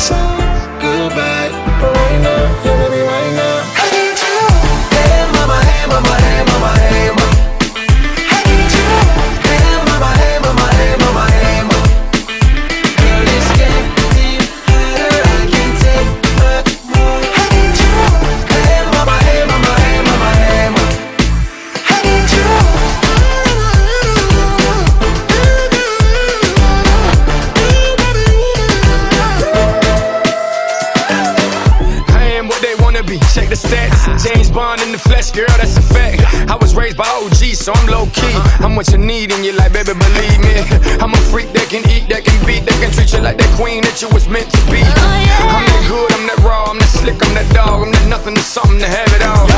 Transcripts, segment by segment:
song. James Bond in the flesh, girl, that's a fact. I was raised by OG, so I'm low key. I'm what you need, and you're like, baby, believe me. I'm a freak that can eat, that can beat, that can treat you like that queen that you was meant to be. Oh, I'm that good, I'm that raw, I'm that slick, I'm that dog, I'm that nothing to something to have it all.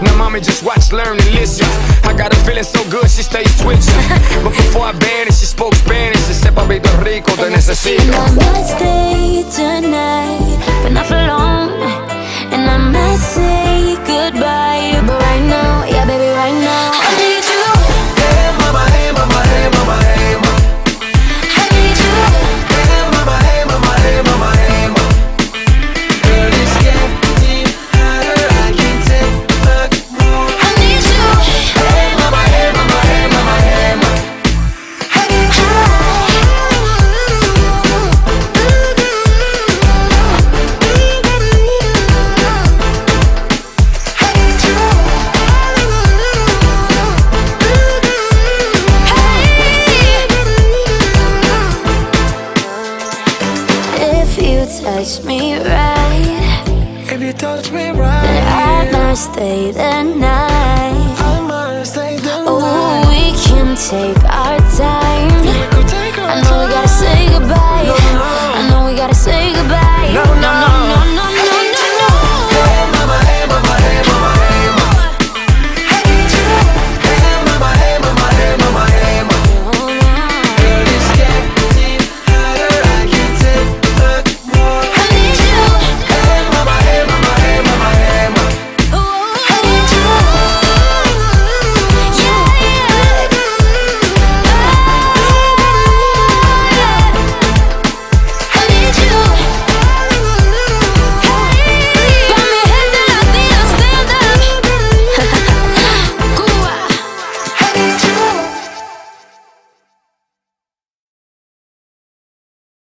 Now, mommy, just watch, learn, and listen. I got a feeling so good, she stays twitching. But before I banish, she spoke Spanish. She said, Papito Rico, te necesito. touch me right. If you touch me right Then I might stay the night. I might stay the oh, night. Oh, we can take our time, yeah, take our I know